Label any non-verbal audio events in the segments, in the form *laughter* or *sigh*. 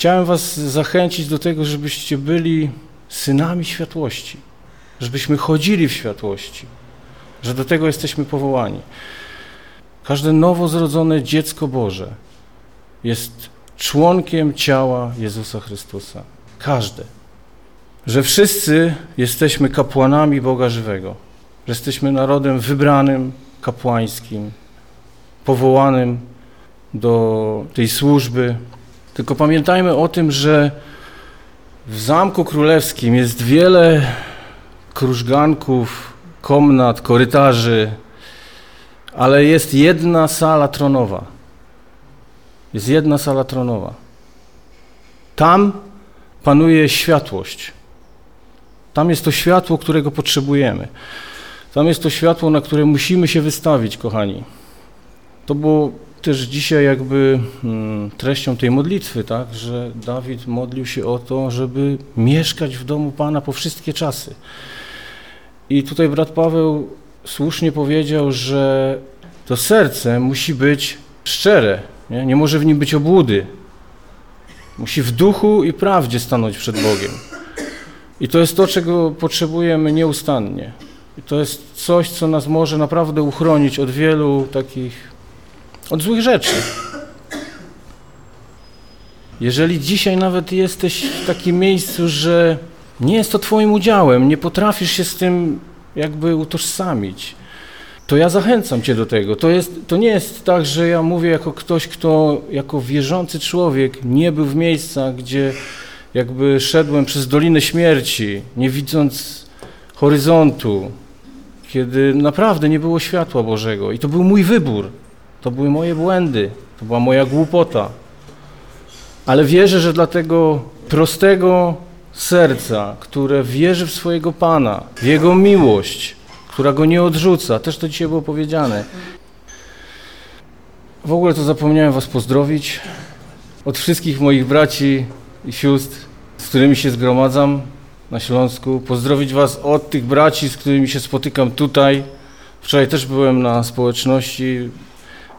Chciałem was zachęcić do tego, żebyście byli synami światłości, żebyśmy chodzili w światłości, że do tego jesteśmy powołani. Każde nowo zrodzone dziecko Boże jest członkiem ciała Jezusa Chrystusa. Każde. Że wszyscy jesteśmy kapłanami Boga żywego, że jesteśmy narodem wybranym, kapłańskim, powołanym do tej służby. Tylko pamiętajmy o tym, że w Zamku Królewskim jest wiele krużganków, komnat, korytarzy, ale jest jedna sala tronowa. Jest jedna sala tronowa. Tam panuje światłość. Tam jest to światło, którego potrzebujemy. Tam jest to światło, na które musimy się wystawić, kochani. To było też dzisiaj jakby hmm, treścią tej modlitwy, tak, że Dawid modlił się o to, żeby mieszkać w domu Pana po wszystkie czasy. I tutaj brat Paweł słusznie powiedział, że to serce musi być szczere, nie, nie może w nim być obłudy. Musi w duchu i prawdzie stanąć przed Bogiem. I to jest to, czego potrzebujemy nieustannie. I to jest coś, co nas może naprawdę uchronić od wielu takich, od złych rzeczy. Jeżeli dzisiaj nawet jesteś w takim miejscu, że nie jest to Twoim udziałem, nie potrafisz się z tym jakby utożsamić, to ja zachęcam Cię do tego. To, jest, to nie jest tak, że ja mówię jako ktoś, kto jako wierzący człowiek nie był w miejscach, gdzie jakby szedłem przez Dolinę Śmierci, nie widząc horyzontu, kiedy naprawdę nie było światła Bożego. I to był mój wybór, to były moje błędy, to była moja głupota. Ale wierzę, że dla tego prostego serca, które wierzy w swojego Pana, w Jego miłość, która go nie odrzuca. Też to dzisiaj było powiedziane. W ogóle to zapomniałem Was pozdrowić od wszystkich moich braci i sióstr, z którymi się zgromadzam na Śląsku. Pozdrowić Was od tych braci, z którymi się spotykam tutaj. Wczoraj też byłem na społeczności.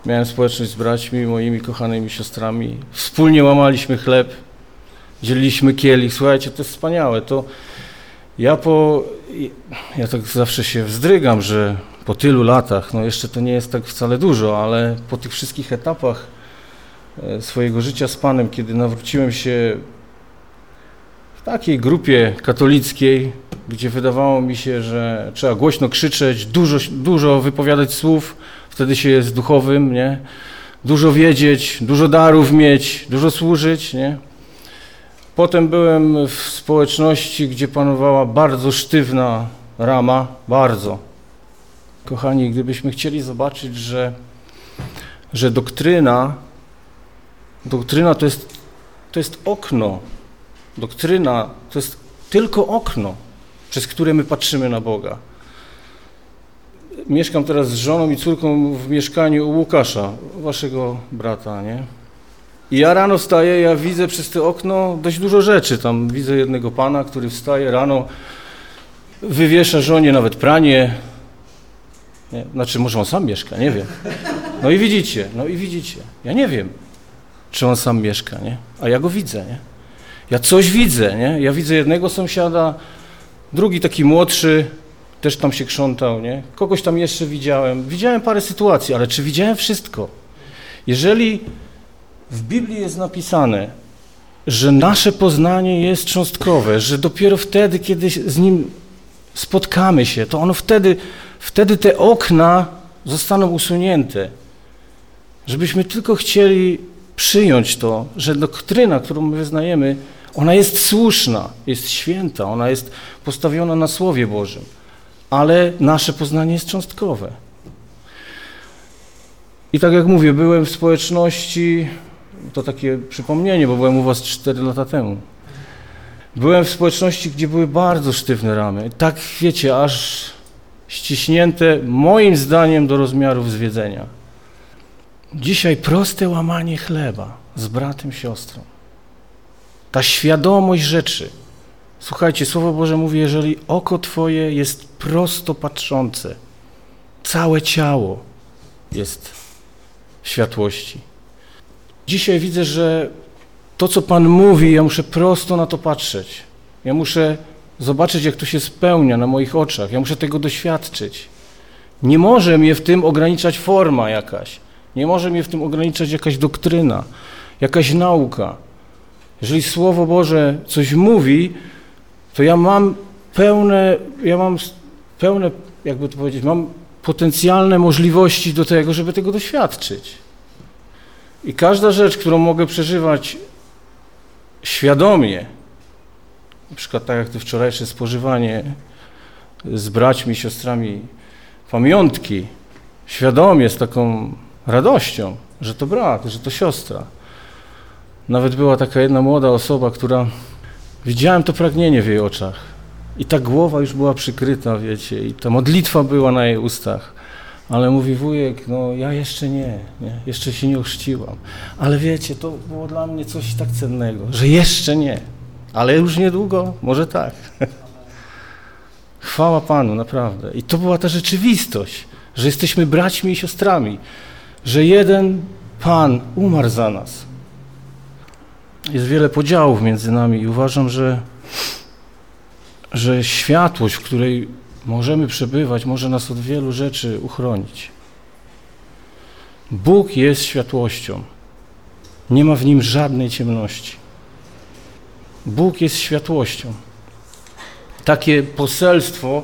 Miałem społeczność z braćmi, moimi kochanymi siostrami. Wspólnie łamaliśmy chleb, dzieliliśmy kielich. Słuchajcie, to jest wspaniałe. To ja po, ja tak zawsze się wzdrygam, że po tylu latach, no jeszcze to nie jest tak wcale dużo, ale po tych wszystkich etapach e, swojego życia z Panem, kiedy nawróciłem się w takiej grupie katolickiej, gdzie wydawało mi się, że trzeba głośno krzyczeć, dużo, dużo wypowiadać słów, wtedy się jest duchowym, nie? Dużo wiedzieć, dużo darów mieć, dużo służyć, nie? Potem byłem w społeczności, gdzie panowała bardzo sztywna rama, bardzo. Kochani, gdybyśmy chcieli zobaczyć, że, że doktryna, doktryna to jest, to jest okno, doktryna to jest tylko okno, przez które my patrzymy na Boga. Mieszkam teraz z żoną i córką w mieszkaniu u Łukasza, waszego brata, nie? I ja rano wstaję, ja widzę przez to okno dość dużo rzeczy. Tam widzę jednego pana, który wstaje rano, wywiesza żonie nawet pranie. Nie? Znaczy, może on sam mieszka, nie wiem. No i widzicie, no i widzicie. Ja nie wiem, czy on sam mieszka, nie? A ja go widzę, nie? Ja coś widzę, nie? Ja widzę jednego sąsiada, drugi taki młodszy, też tam się krzątał, nie? Kogoś tam jeszcze widziałem. Widziałem parę sytuacji, ale czy widziałem wszystko? Jeżeli w Biblii jest napisane, że nasze poznanie jest cząstkowe, że dopiero wtedy, kiedy z Nim spotkamy się, to ono wtedy, wtedy te okna zostaną usunięte. Żebyśmy tylko chcieli przyjąć to, że doktryna, którą my wyznajemy, ona jest słuszna, jest święta, ona jest postawiona na Słowie Bożym, ale nasze poznanie jest cząstkowe. I tak jak mówię, byłem w społeczności to takie przypomnienie, bo byłem u was 4 lata temu. Byłem w społeczności, gdzie były bardzo sztywne ramy. Tak, wiecie, aż ściśnięte moim zdaniem do rozmiarów zwiedzenia. Dzisiaj proste łamanie chleba z bratem, siostrą. Ta świadomość rzeczy. Słuchajcie, Słowo Boże mówi, jeżeli oko Twoje jest prosto patrzące, całe ciało jest w światłości. Dzisiaj widzę, że to, co Pan mówi, ja muszę prosto na to patrzeć. Ja muszę zobaczyć, jak to się spełnia na moich oczach. Ja muszę tego doświadczyć. Nie może mnie w tym ograniczać forma jakaś. Nie może mnie w tym ograniczać jakaś doktryna, jakaś nauka. Jeżeli Słowo Boże coś mówi, to ja mam pełne, ja mam pełne, jakby to powiedzieć, mam potencjalne możliwości do tego, żeby tego doświadczyć. I każda rzecz, którą mogę przeżywać świadomie, na przykład tak jak to wczorajsze spożywanie z braćmi, siostrami pamiątki, świadomie, z taką radością, że to brat, że to siostra. Nawet była taka jedna młoda osoba, która widziałem to pragnienie w jej oczach. I ta głowa już była przykryta, wiecie, i ta modlitwa była na jej ustach. Ale mówi wujek, no ja jeszcze nie, nie, jeszcze się nie ochrzciłam. Ale wiecie, to było dla mnie coś tak cennego, że jeszcze nie, ale już niedługo, może tak. *laughs* Chwała Panu, naprawdę. I to była ta rzeczywistość, że jesteśmy braćmi i siostrami, że jeden Pan umarł za nas. Jest wiele podziałów między nami i uważam, że, że światłość, w której możemy przebywać, może nas od wielu rzeczy uchronić. Bóg jest światłością. Nie ma w nim żadnej ciemności. Bóg jest światłością. Takie poselstwo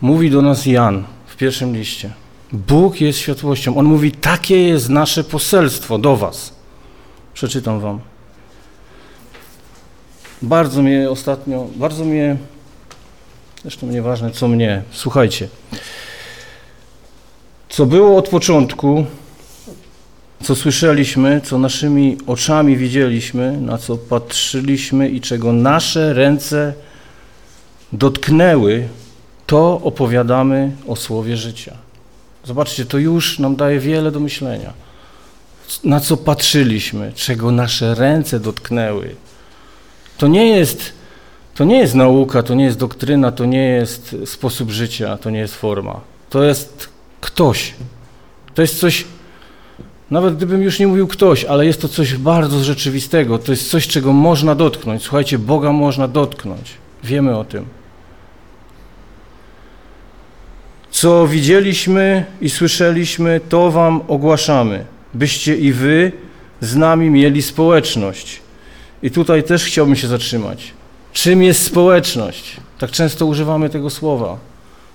mówi do nas Jan w pierwszym liście. Bóg jest światłością. On mówi, takie jest nasze poselstwo do was. Przeczytam wam. Bardzo mnie ostatnio, bardzo mnie, zresztą nieważne co mnie, słuchajcie. Co było od początku, co słyszeliśmy, co naszymi oczami widzieliśmy, na co patrzyliśmy i czego nasze ręce dotknęły, to opowiadamy o słowie życia. Zobaczcie, to już nam daje wiele do myślenia. Na co patrzyliśmy, czego nasze ręce dotknęły. To nie jest, to nie jest nauka, to nie jest doktryna, to nie jest sposób życia, to nie jest forma. To jest ktoś. To jest coś, nawet gdybym już nie mówił ktoś, ale jest to coś bardzo rzeczywistego. To jest coś, czego można dotknąć. Słuchajcie, Boga można dotknąć. Wiemy o tym. Co widzieliśmy i słyszeliśmy, to wam ogłaszamy, byście i wy z nami mieli społeczność. I tutaj też chciałbym się zatrzymać. Czym jest społeczność? Tak często używamy tego słowa.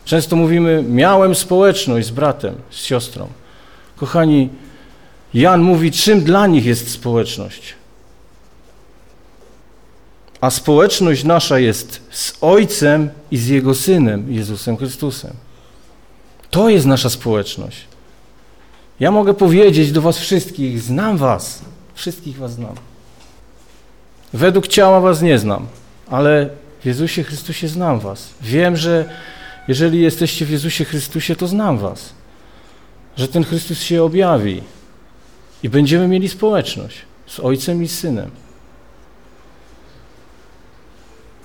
Często mówimy, miałem społeczność z bratem, z siostrą. Kochani, Jan mówi, czym dla nich jest społeczność. A społeczność nasza jest z Ojcem i z Jego Synem, Jezusem Chrystusem. To jest nasza społeczność. Ja mogę powiedzieć do Was wszystkich, znam Was, wszystkich Was znam. Według ciała Was nie znam, ale w Jezusie Chrystusie znam Was. Wiem, że jeżeli jesteście w Jezusie Chrystusie, to znam Was. Że ten Chrystus się objawi i będziemy mieli społeczność z Ojcem i Synem.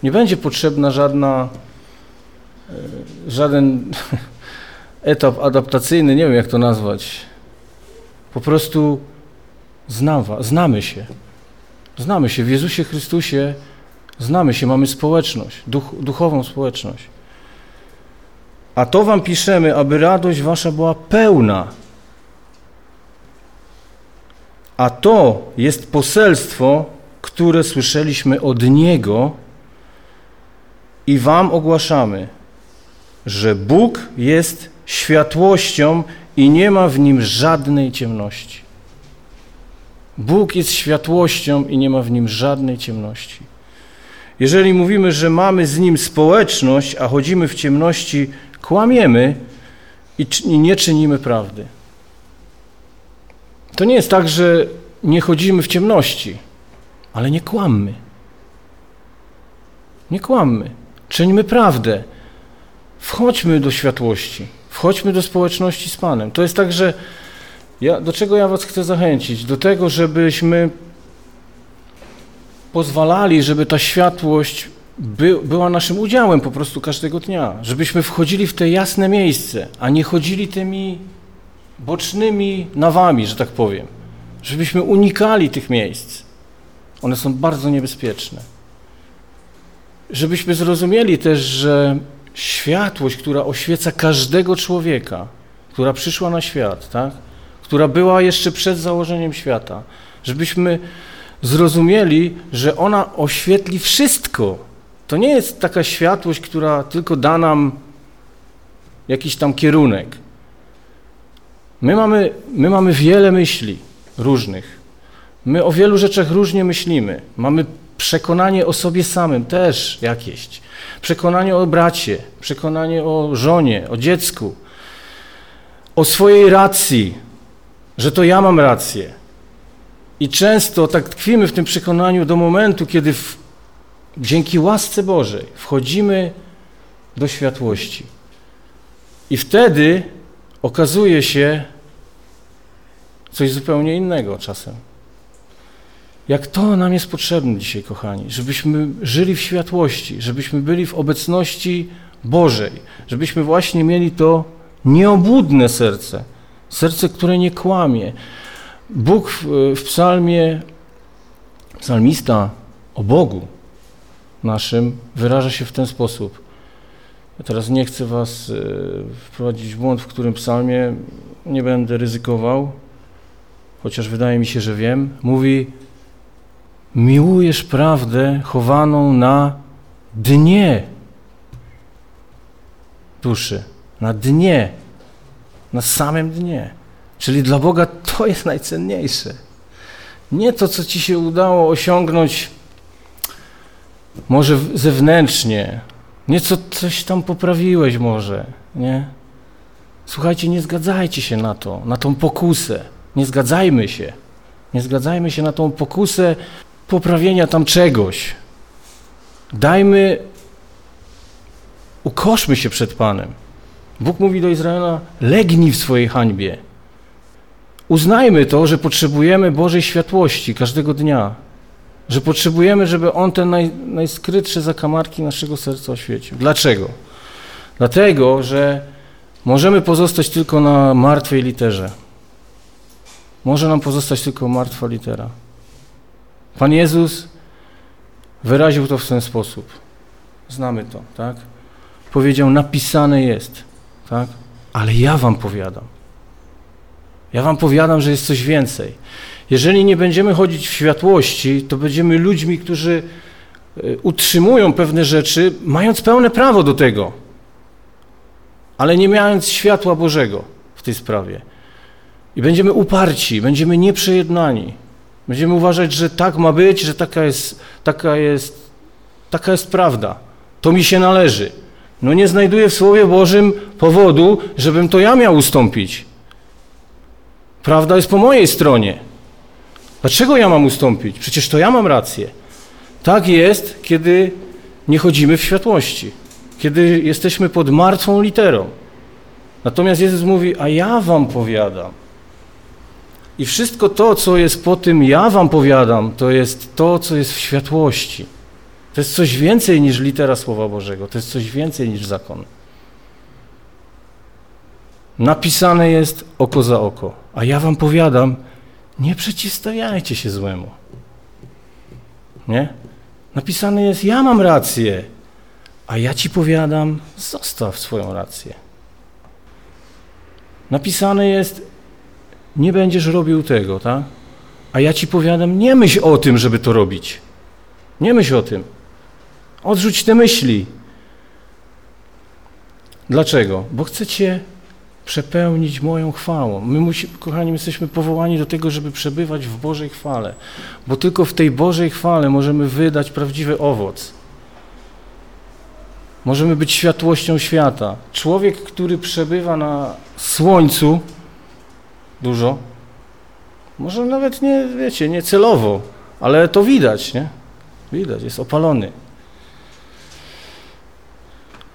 Nie będzie potrzebna żadna, e, żaden *laughs* etap adaptacyjny, nie wiem jak to nazwać. Po prostu znam, znamy się. Znamy się w Jezusie Chrystusie, znamy się, mamy społeczność, duch, duchową społeczność. A to wam piszemy, aby radość wasza była pełna. A to jest poselstwo, które słyszeliśmy od Niego i wam ogłaszamy, że Bóg jest światłością i nie ma w nim żadnej ciemności. Bóg jest światłością i nie ma w nim żadnej ciemności. Jeżeli mówimy, że mamy z nim społeczność, a chodzimy w ciemności, kłamiemy i nie czynimy prawdy. To nie jest tak, że nie chodzimy w ciemności, ale nie kłammy. Nie kłammy. Czyńmy prawdę. Wchodźmy do światłości. Wchodźmy do społeczności z Panem. To jest tak, że ja, do czego ja Was chcę zachęcić? Do tego, żebyśmy pozwalali, żeby ta światłość by, była naszym udziałem po prostu każdego dnia. Żebyśmy wchodzili w te jasne miejsce, a nie chodzili tymi bocznymi nawami, że tak powiem. Żebyśmy unikali tych miejsc. One są bardzo niebezpieczne. Żebyśmy zrozumieli też, że światłość, która oświeca każdego człowieka, która przyszła na świat, tak? Która była jeszcze przed założeniem świata, żebyśmy zrozumieli, że ona oświetli wszystko. To nie jest taka światłość, która tylko da nam jakiś tam kierunek. My mamy, my mamy wiele myśli różnych. My o wielu rzeczach różnie myślimy. Mamy przekonanie o sobie samym też jakieś. Przekonanie o bracie, przekonanie o żonie, o dziecku, o swojej racji, że to ja mam rację. I często tak tkwimy w tym przekonaniu do momentu, kiedy w, dzięki łasce Bożej wchodzimy do światłości. I wtedy okazuje się coś zupełnie innego czasem. Jak to nam jest potrzebne dzisiaj, kochani, żebyśmy żyli w światłości, żebyśmy byli w obecności Bożej, żebyśmy właśnie mieli to nieobłudne serce, serce, które nie kłamie. Bóg w, w psalmie, psalmista o Bogu naszym wyraża się w ten sposób. Ja teraz nie chcę was e, wprowadzić w błąd, w którym psalmie nie będę ryzykował, chociaż wydaje mi się, że wiem. Mówi, miłujesz prawdę chowaną na dnie duszy, na dnie, na samym dnie. Czyli dla Boga to jest najcenniejsze. Nie to, co ci się udało osiągnąć może zewnętrznie, nieco coś tam poprawiłeś może, nie? Słuchajcie, nie zgadzajcie się na to, na tą pokusę. Nie zgadzajmy się. Nie zgadzajmy się na tą pokusę poprawienia tam czegoś. Dajmy, ukoszmy się przed Panem. Bóg mówi do Izraela, legnij w swojej hańbie. Uznajmy to, że potrzebujemy Bożej światłości każdego dnia, że potrzebujemy, żeby On te naj, najskrytsze zakamarki naszego serca oświecił. Dlaczego? Dlatego, że możemy pozostać tylko na martwej literze. Może nam pozostać tylko martwa litera. Pan Jezus wyraził to w ten sposób. Znamy to, tak? Powiedział, napisane jest, tak? Ale ja wam powiadam. Ja wam powiadam, że jest coś więcej. Jeżeli nie będziemy chodzić w światłości, to będziemy ludźmi, którzy e, utrzymują pewne rzeczy, mając pełne prawo do tego, ale nie mając światła Bożego w tej sprawie. I będziemy uparci, będziemy nieprzejednani. Będziemy uważać, że tak ma być, że taka jest, taka jest, taka jest prawda. To mi się należy. No nie znajduję w Słowie Bożym powodu, żebym to ja miał ustąpić. Prawda jest po mojej stronie. Dlaczego ja mam ustąpić? Przecież to ja mam rację. Tak jest, kiedy nie chodzimy w światłości, kiedy jesteśmy pod martwą literą. Natomiast Jezus mówi, a ja wam powiadam. I wszystko to, co jest po tym, ja wam powiadam, to jest to, co jest w światłości. To jest coś więcej niż litera Słowa Bożego, to jest coś więcej niż zakon. Napisane jest oko za oko, a ja wam powiadam, nie przeciwstawiajcie się złemu. Nie? Napisane jest, ja mam rację, a ja ci powiadam, zostaw swoją rację. Napisane jest, nie będziesz robił tego, tak? A ja ci powiadam, nie myśl o tym, żeby to robić. Nie myśl o tym. Odrzuć te myśli. Dlaczego? Bo chcecie przepełnić moją chwałą. My, kochani, my jesteśmy powołani do tego, żeby przebywać w Bożej chwale, bo tylko w tej Bożej chwale możemy wydać prawdziwy owoc. Możemy być światłością świata. Człowiek, który przebywa na słońcu, dużo. Może nawet nie, wiecie, nie celowo, ale to widać, nie? Widać, jest opalony.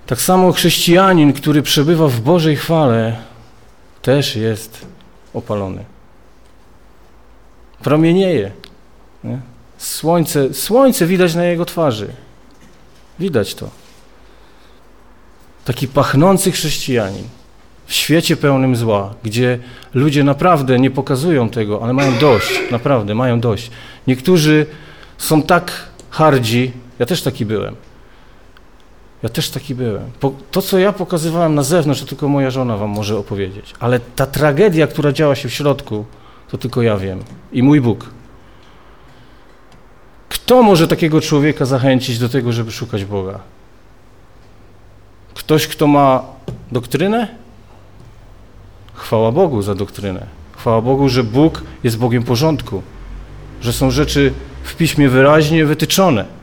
Tak samo chrześcijanin, który przebywa w Bożej chwale, też jest opalony. Promienieje. Nie? Słońce, słońce widać na jego twarzy. Widać to. Taki pachnący chrześcijanin w świecie pełnym zła, gdzie ludzie naprawdę nie pokazują tego, ale mają dość, naprawdę mają dość. Niektórzy są tak hardzi, ja też taki byłem. Ja też taki byłem. To, co ja pokazywałem na zewnątrz, to tylko moja żona wam może opowiedzieć. Ale ta tragedia, która działa się w środku, to tylko ja wiem. I mój Bóg. Kto może takiego człowieka zachęcić do tego, żeby szukać Boga? Ktoś, kto ma doktrynę? Chwała Bogu za doktrynę. Chwała Bogu, że Bóg jest Bogiem porządku, że są rzeczy w piśmie wyraźnie wytyczone.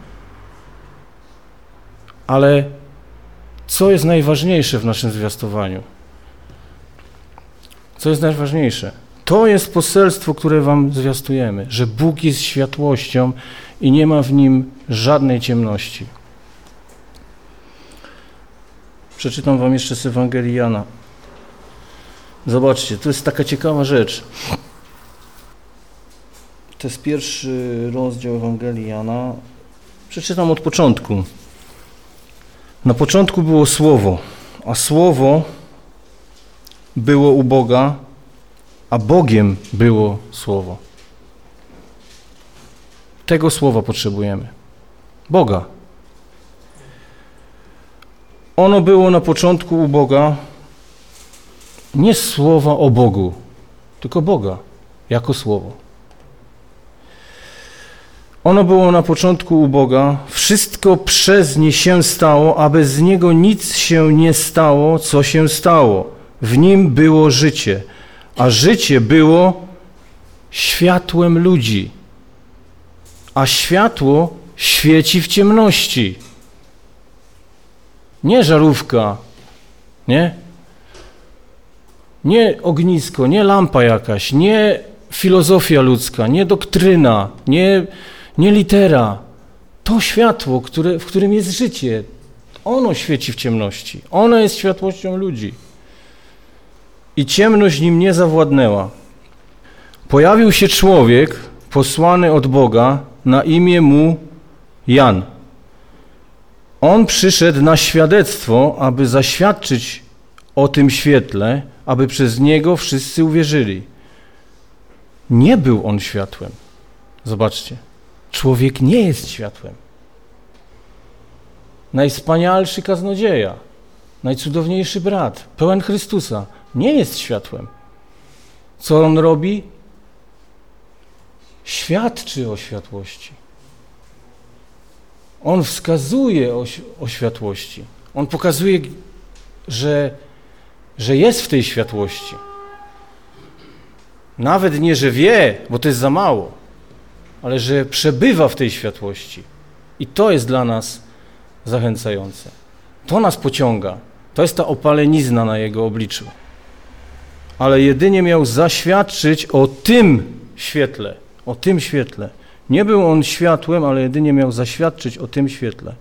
Ale co jest najważniejsze w naszym zwiastowaniu? Co jest najważniejsze? To jest poselstwo, które wam zwiastujemy, że Bóg jest światłością i nie ma w nim żadnej ciemności. Przeczytam wam jeszcze z Ewangelii Jana. Zobaczcie, to jest taka ciekawa rzecz. To jest pierwszy rozdział Ewangelii Jana. Przeczytam od początku. Na początku było Słowo, a Słowo było u Boga, a Bogiem było Słowo. Tego Słowa potrzebujemy. Boga. Ono było na początku u Boga, nie słowa o Bogu, tylko Boga jako Słowo. Ono było na początku u Boga, wszystko przez nie się stało, a bez niego nic się nie stało, co się stało. W nim było życie, a życie było światłem ludzi, a światło świeci w ciemności. Nie żarówka, nie? Nie ognisko, nie lampa jakaś, nie filozofia ludzka, nie doktryna, nie nie litera. To światło, które, w którym jest życie, ono świeci w ciemności. Ono jest światłością ludzi. I ciemność nim nie zawładnęła. Pojawił się człowiek posłany od Boga na imię mu Jan. On przyszedł na świadectwo, aby zaświadczyć o tym świetle, aby przez niego wszyscy uwierzyli. Nie był on światłem. Zobaczcie. Człowiek nie jest światłem. Najwspanialszy kaznodzieja, najcudowniejszy brat, pełen Chrystusa, nie jest światłem. Co on robi? Świadczy o światłości. On wskazuje o, o światłości. On pokazuje, że, że jest w tej światłości. Nawet nie, że wie, bo to jest za mało ale że przebywa w tej światłości. I to jest dla nas zachęcające. To nas pociąga. To jest ta opalenizna na jego obliczu. Ale jedynie miał zaświadczyć o tym świetle, o tym świetle. Nie był on światłem, ale jedynie miał zaświadczyć o tym świetle.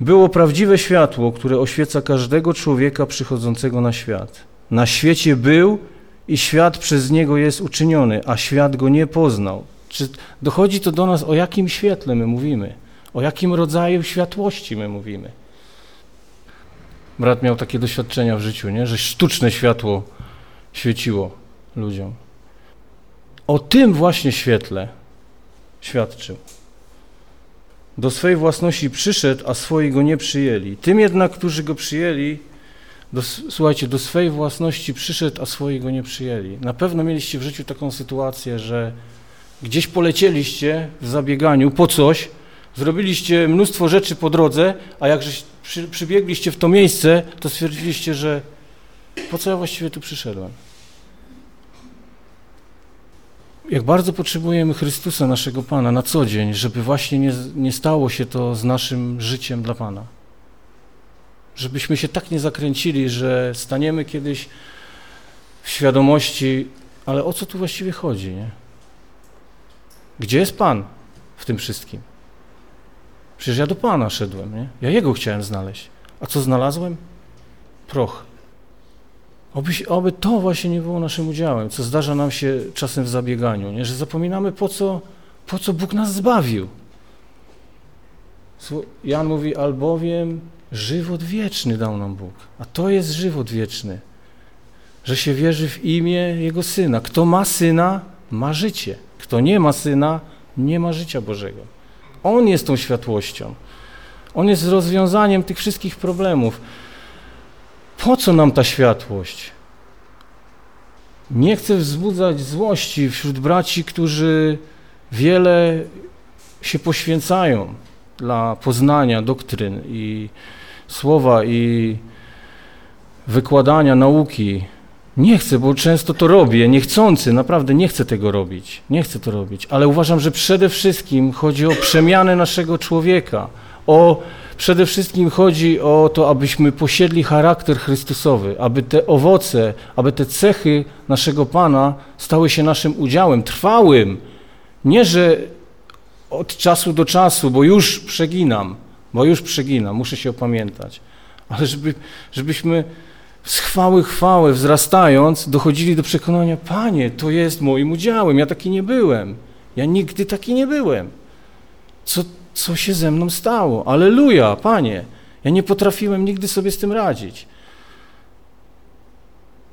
Było prawdziwe światło, które oświeca każdego człowieka przychodzącego na świat. Na świecie był i świat przez niego jest uczyniony, a świat go nie poznał. Czy dochodzi to do nas, o jakim świetle my mówimy? O jakim rodzaju światłości my mówimy? Brat miał takie doświadczenia w życiu, nie? że sztuczne światło świeciło ludziom. O tym właśnie świetle świadczył. Do swej własności przyszedł, a swoi go nie przyjęli. Tym jednak, którzy go przyjęli, do, słuchajcie, do swej własności przyszedł, a swoi go nie przyjęli. Na pewno mieliście w życiu taką sytuację, że Gdzieś polecieliście w zabieganiu po coś, zrobiliście mnóstwo rzeczy po drodze, a jak przy, przybiegliście w to miejsce, to stwierdziliście, że po co ja właściwie tu przyszedłem? Jak bardzo potrzebujemy Chrystusa, naszego Pana, na co dzień, żeby właśnie nie, nie stało się to z naszym życiem dla Pana. Żebyśmy się tak nie zakręcili, że staniemy kiedyś w świadomości, ale o co tu właściwie chodzi, nie? Gdzie jest Pan w tym wszystkim? Przecież ja do Pana szedłem, nie? Ja Jego chciałem znaleźć. A co znalazłem? Proch. Oby, oby to właśnie nie było naszym udziałem, co zdarza nam się czasem w zabieganiu, nie? że zapominamy, po co, po co Bóg nas zbawił. Jan mówi, albowiem żywot wieczny dał nam Bóg, a to jest żywot wieczny, że się wierzy w imię Jego Syna. Kto ma Syna, ma życie. Kto nie ma syna, Nie ma życia Bożego. On jest tą światłością. On jest rozwiązaniem tych wszystkich problemów. Po co nam ta światłość? Nie chcę wzbudzać złości wśród braci, którzy wiele się poświęcają dla poznania doktryn i słowa i wykładania nauki. Nie chcę, bo często to robię, niechcący, naprawdę nie chcę tego robić. Nie chcę to robić, ale uważam, że przede wszystkim chodzi o przemianę naszego człowieka. O, przede wszystkim chodzi o to, abyśmy posiedli charakter Chrystusowy, aby te owoce, aby te cechy naszego Pana stały się naszym udziałem, trwałym. Nie, że od czasu do czasu, bo już przeginam, bo już przeginam, muszę się opamiętać, ale żeby, żebyśmy z chwały chwałę wzrastając dochodzili do przekonania, Panie, to jest moim udziałem, ja taki nie byłem, ja nigdy taki nie byłem. Co, co się ze mną stało? Aleluja, Panie, ja nie potrafiłem nigdy sobie z tym radzić.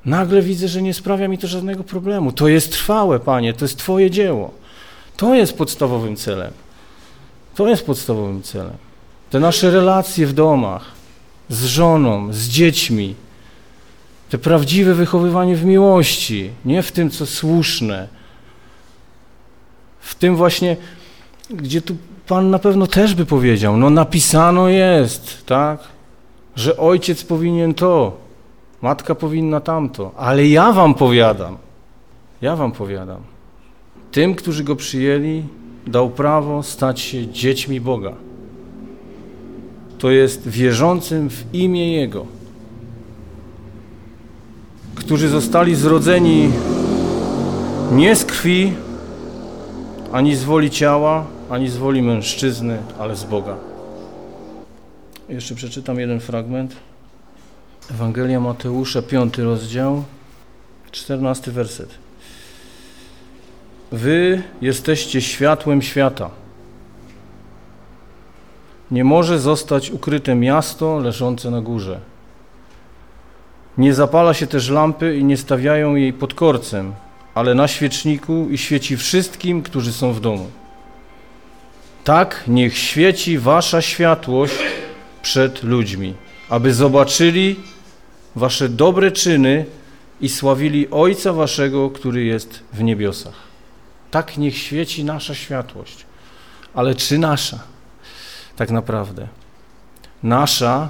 Nagle widzę, że nie sprawia mi to żadnego problemu. To jest trwałe, Panie, to jest Twoje dzieło. To jest podstawowym celem. To jest podstawowym celem. Te nasze relacje w domach, z żoną, z dziećmi, te prawdziwe wychowywanie w miłości, nie w tym, co słuszne, w tym właśnie, gdzie tu Pan na pewno też by powiedział, no napisano jest, tak, że ojciec powinien to, matka powinna tamto, ale ja wam powiadam, ja wam powiadam, tym, którzy go przyjęli, dał prawo stać się dziećmi Boga. To jest wierzącym w imię Jego, którzy zostali zrodzeni nie z krwi, ani z woli ciała, ani z woli mężczyzny, ale z Boga. Jeszcze przeczytam jeden fragment. Ewangelia Mateusza, piąty rozdział, czternasty werset. Wy jesteście światłem świata. Nie może zostać ukryte miasto leżące na górze. Nie zapala się też lampy i nie stawiają jej pod korcem, ale na świeczniku i świeci wszystkim, którzy są w domu. Tak niech świeci wasza światłość przed ludźmi, aby zobaczyli wasze dobre czyny i sławili Ojca waszego, który jest w niebiosach. Tak niech świeci nasza światłość. Ale czy nasza? Tak naprawdę. Nasza,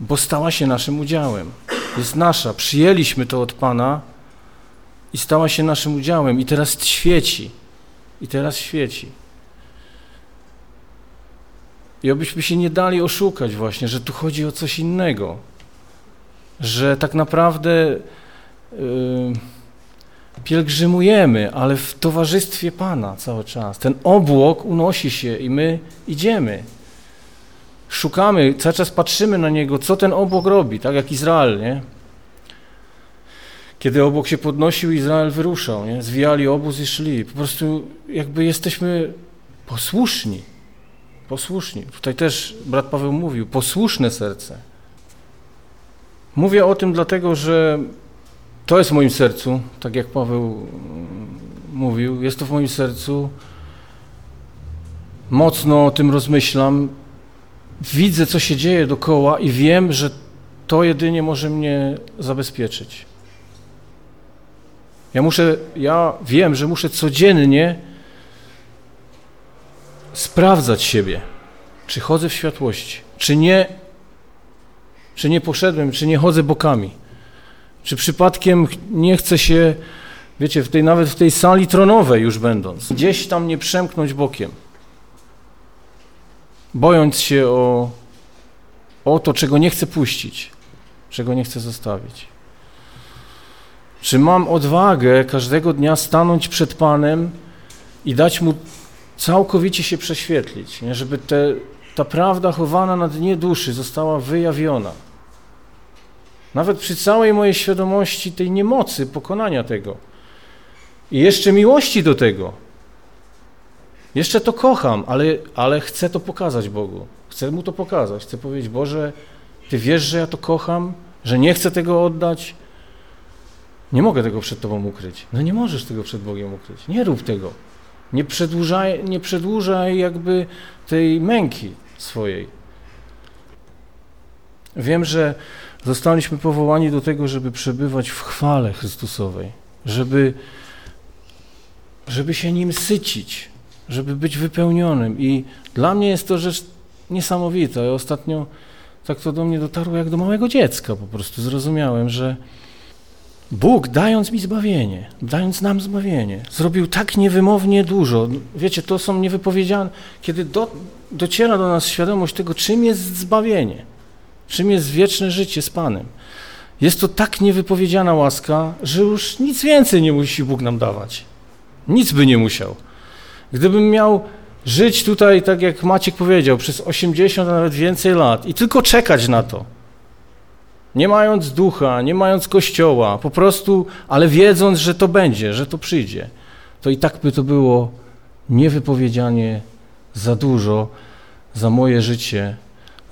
bo stała się naszym udziałem. Jest nasza. Przyjęliśmy to od Pana i stała się naszym udziałem. I teraz świeci. I teraz świeci. I obyśmy się nie dali oszukać właśnie, że tu chodzi o coś innego. Że tak naprawdę yy, pielgrzymujemy, ale w towarzystwie Pana cały czas. Ten obłok unosi się i my idziemy. Szukamy, cały czas patrzymy na niego, co ten obłok robi, tak jak Izrael, nie? Kiedy obłok się podnosił, Izrael wyruszał, nie? Zwijali obóz i szli. Po prostu jakby jesteśmy posłuszni posłuszni. Tutaj też brat Paweł mówił, posłuszne serce. Mówię o tym dlatego, że to jest w moim sercu, tak jak Paweł mm, mówił, jest to w moim sercu. Mocno o tym rozmyślam. Widzę, co się dzieje dookoła i wiem, że to jedynie może mnie zabezpieczyć. Ja muszę, ja wiem, że muszę codziennie sprawdzać siebie, czy chodzę w światłości, czy nie, czy nie poszedłem, czy nie chodzę bokami, czy przypadkiem nie chcę się, wiecie, w tej, nawet w tej sali tronowej już będąc, gdzieś tam nie przemknąć bokiem, bojąc się o, o to, czego nie chcę puścić, czego nie chcę zostawić. Czy mam odwagę każdego dnia stanąć przed Panem i dać Mu całkowicie się prześwietlić, nie? żeby te, ta prawda chowana na dnie duszy została wyjawiona. Nawet przy całej mojej świadomości tej niemocy pokonania tego i jeszcze miłości do tego. Jeszcze to kocham, ale, ale chcę to pokazać Bogu. Chcę Mu to pokazać. Chcę powiedzieć, Boże, Ty wiesz, że ja to kocham, że nie chcę tego oddać. Nie mogę tego przed Tobą ukryć. No nie możesz tego przed Bogiem ukryć. Nie rób tego. Nie przedłużaj, nie przedłużaj jakby tej męki swojej. Wiem, że zostaliśmy powołani do tego, żeby przebywać w chwale Chrystusowej, żeby, żeby się nim sycić, żeby być wypełnionym. I dla mnie jest to rzecz niesamowita. Ja ostatnio tak to do mnie dotarło jak do małego dziecka po prostu. Zrozumiałem, że Bóg, dając mi zbawienie, dając nam zbawienie, zrobił tak niewymownie dużo. Wiecie, to są niewypowiedziane, kiedy do, dociera do nas świadomość tego, czym jest zbawienie, czym jest wieczne życie z Panem. Jest to tak niewypowiedziana łaska, że już nic więcej nie musi Bóg nam dawać. Nic by nie musiał. Gdybym miał żyć tutaj, tak jak Maciek powiedział, przez 80, a nawet więcej lat i tylko czekać na to, nie mając ducha, nie mając kościoła, po prostu, ale wiedząc, że to będzie, że to przyjdzie, to i tak by to było niewypowiedzianie za dużo za moje życie,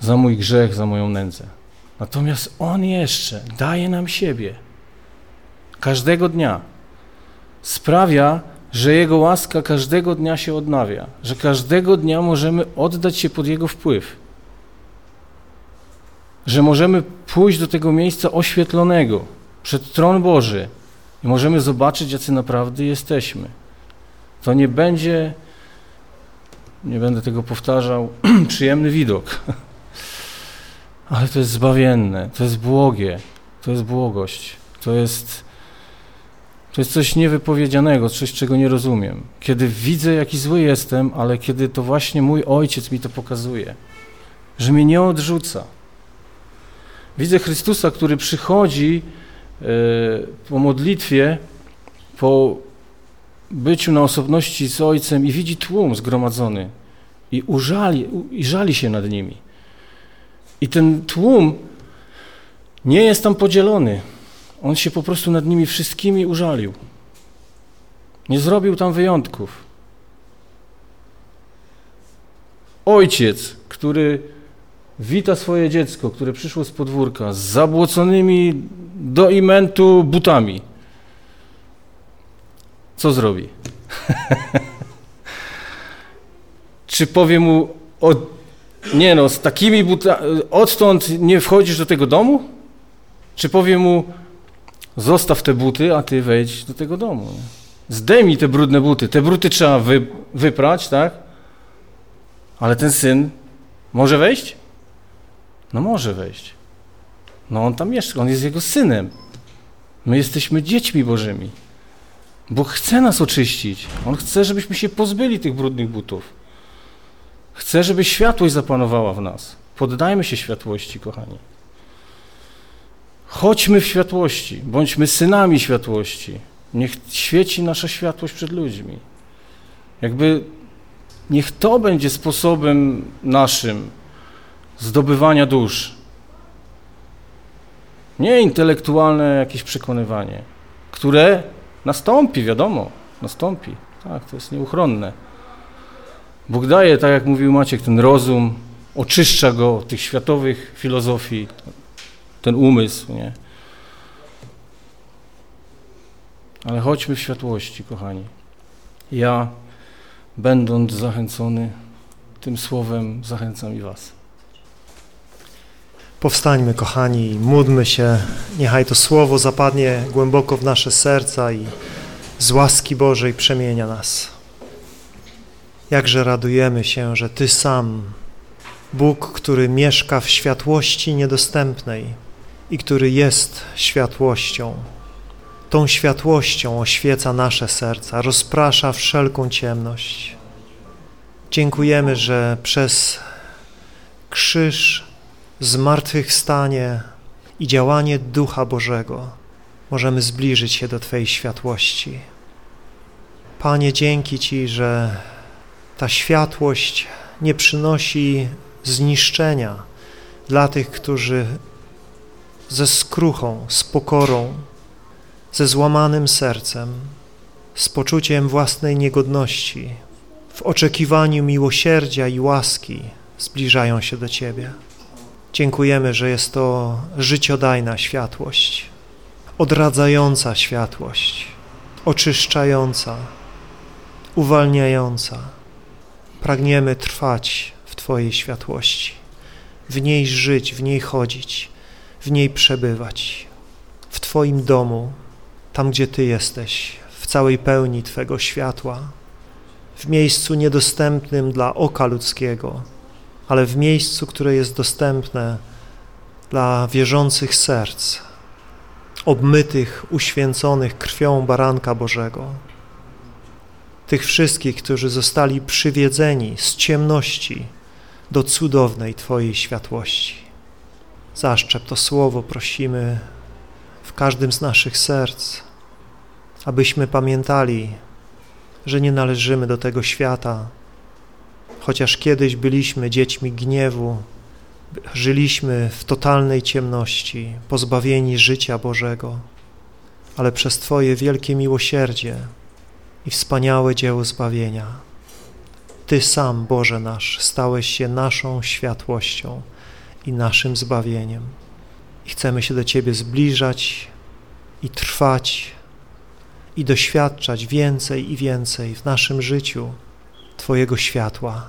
za mój grzech, za moją nędzę. Natomiast On jeszcze daje nam siebie każdego dnia. Sprawia, że Jego łaska każdego dnia się odnawia, że każdego dnia możemy oddać się pod Jego wpływ że możemy pójść do tego miejsca oświetlonego, przed tron Boży i możemy zobaczyć, jacy naprawdę jesteśmy. To nie będzie, nie będę tego powtarzał, *clears throat* przyjemny widok, *laughs* ale to jest zbawienne, to jest błogie, to jest błogość, to jest, to jest coś niewypowiedzianego, coś, czego nie rozumiem. Kiedy widzę, jaki zły jestem, ale kiedy to właśnie mój ojciec mi to pokazuje, że mnie nie odrzuca, Widzę Chrystusa, który przychodzi e, po modlitwie, po byciu na osobności z Ojcem i widzi tłum zgromadzony i, użali, i żali się nad nimi. I ten tłum nie jest tam podzielony. On się po prostu nad nimi wszystkimi użalił. Nie zrobił tam wyjątków. Ojciec, który wita swoje dziecko, które przyszło z podwórka z zabłoconymi do imentu butami. Co zrobi? *laughs* Czy powie mu, o, nie no, z takimi butami, odtąd nie wchodzisz do tego domu? Czy powie mu, zostaw te buty, a ty wejdź do tego domu? Zdejmij te brudne buty. Te buty trzeba wy, wyprać, tak? Ale ten syn może wejść? No może wejść. No on tam mieszka, on jest jego synem. My jesteśmy dziećmi Bożymi. Bóg chce nas oczyścić. On chce, żebyśmy się pozbyli tych brudnych butów. Chce, żeby światłość zapanowała w nas. Poddajmy się światłości, kochani. Chodźmy w światłości, bądźmy synami światłości. Niech świeci nasza światłość przed ludźmi. Jakby niech to będzie sposobem naszym zdobywania dusz. Nie intelektualne jakieś przekonywanie, które nastąpi, wiadomo, nastąpi. Tak, to jest nieuchronne. Bóg daje, tak jak mówił Maciek, ten rozum, oczyszcza go od tych światowych filozofii, ten umysł, nie? Ale chodźmy w światłości, kochani. Ja, będąc zachęcony tym słowem, zachęcam i was. Powstańmy, kochani, módlmy się. Niechaj to słowo zapadnie głęboko w nasze serca i z łaski Bożej przemienia nas. Jakże radujemy się, że Ty sam, Bóg, który mieszka w światłości niedostępnej i który jest światłością, tą światłością oświeca nasze serca, rozprasza wszelką ciemność. Dziękujemy, że przez krzyż zmartwychwstanie i działanie Ducha Bożego możemy zbliżyć się do Twojej światłości. Panie, dzięki Ci, że ta światłość nie przynosi zniszczenia dla tych, którzy ze skruchą, z pokorą, ze złamanym sercem, z poczuciem własnej niegodności, w oczekiwaniu miłosierdzia i łaski zbliżają się do Ciebie. Dziękujemy, że jest to życiodajna światłość, odradzająca światłość, oczyszczająca, uwalniająca. Pragniemy trwać w Twojej światłości, w niej żyć, w niej chodzić, w niej przebywać, w Twoim domu, tam gdzie Ty jesteś, w całej pełni Twego światła, w miejscu niedostępnym dla oka ludzkiego, ale w miejscu, które jest dostępne dla wierzących serc, obmytych, uświęconych krwią Baranka Bożego, tych wszystkich, którzy zostali przywiedzeni z ciemności do cudownej Twojej światłości. Zaszczep to słowo prosimy w każdym z naszych serc, abyśmy pamiętali, że nie należymy do tego świata, chociaż kiedyś byliśmy dziećmi gniewu, żyliśmy w totalnej ciemności, pozbawieni życia Bożego, ale przez Twoje wielkie miłosierdzie i wspaniałe dzieło zbawienia, Ty sam, Boże nasz, stałeś się naszą światłością i naszym zbawieniem. I chcemy się do Ciebie zbliżać i trwać i doświadczać więcej i więcej w naszym życiu Twojego światła.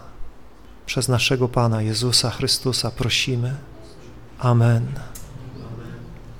Przez naszego Pana Jezusa Chrystusa prosimy. Amen.